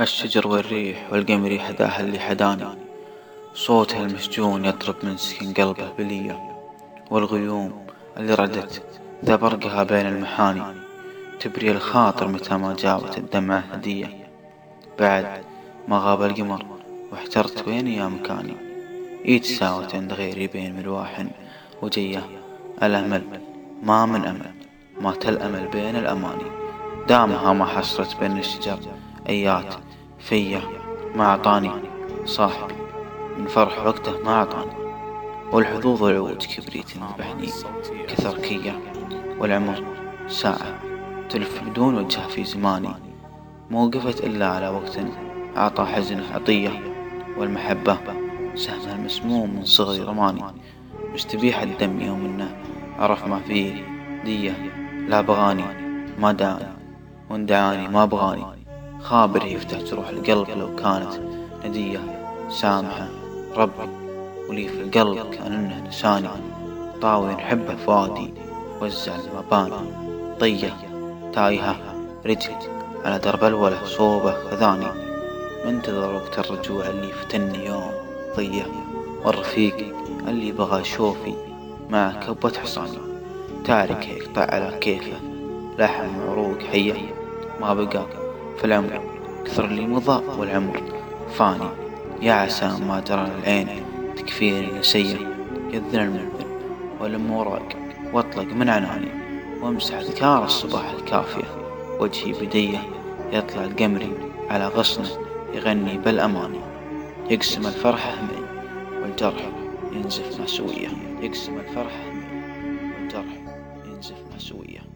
الشجر والريح والقمر حداها اللي حداني. صوتها المسجون يطرب من سكن قلبه بلية. والغيوم اللي ردت ذا برقها بين المحاني. تبري الخاطر متى ما جابت الدمعة هدية. بعد ما غاب القمر واحترت وين يا مكاني. يتساوت عند غيري بين ملواح وجية. الأمل ما من أمل مات الأمل بين الأماني. دامها ما حصرت بين الشجر. أيات فيا ما أعطاني. صاحبي من فرح وقته ما أعطاني. والحظوظ والعود كبريت يذبحني كثر كية والعمر ساعة تلف بدون وجه في زماني. مو وقفت إلا على وقت أعطى حزنه عطية. والمحبة سهم المسموم من صغري رماني. مستبيح الدم يوم إنه عرف ما فيه دية. لا بغاني ما داني. وإن دعاني ما بغاني. خابر يفتح جروح القلب لو كانت ندية سامحة. ربي ولي في القلب كان إنه نساني طاوي نحبه فؤادي وزع المباني طية تايهة رجل على درب الوله صوبه خذاني منتظر وقت الرجوع اللي فتني يوم ضيه والرفيق اللي بغى يشوفي مع كبة حصاني. تارك يقطع على كيفه؟ لحم عروق حية ما بقى في العمر كثر اللي مضى والعمر فاني. يا عسى ما جرى العين تكفيني نسية يذن المنبر ولم وراق وأطلق من عناني. وامسح ذكار الصباح الكافية. وجهي بدية يطلع القمري على غصنه يغني بالأماني. يقسم الفرحة همين والجرح ينزف مسوية. يقسم الفرحة همين والجرح ينزف مسوية.